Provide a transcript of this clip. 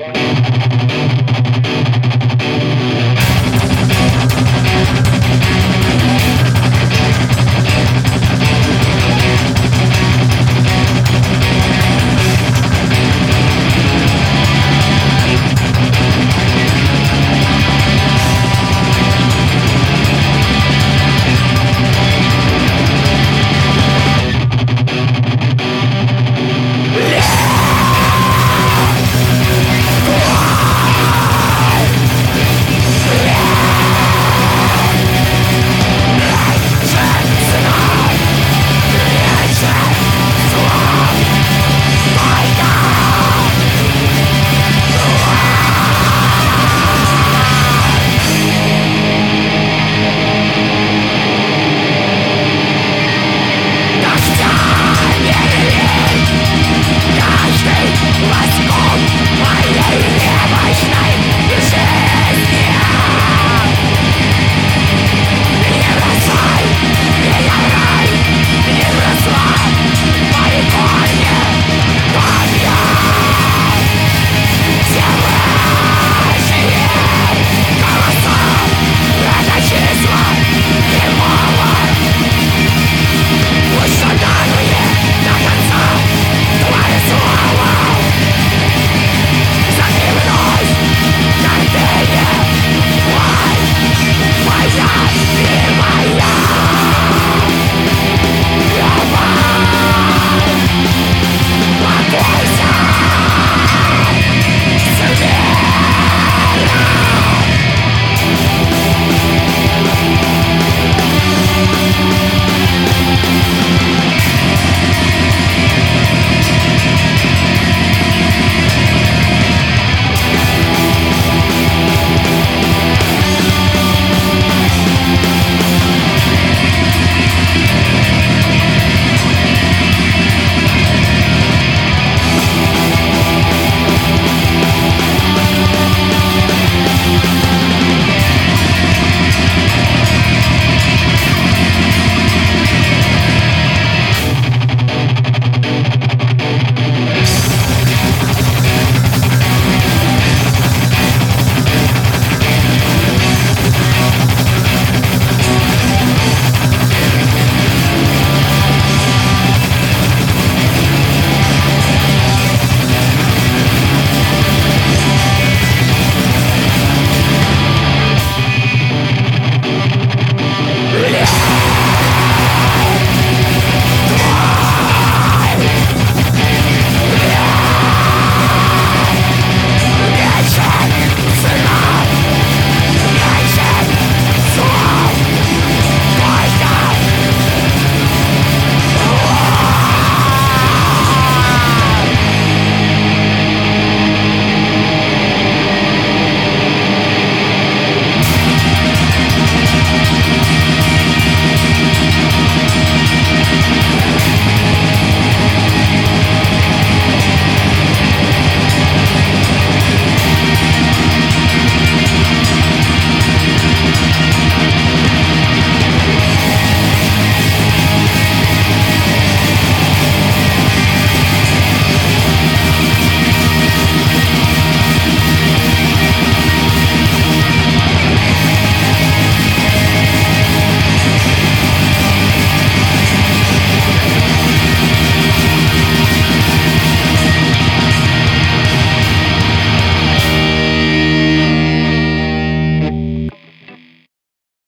Yeah.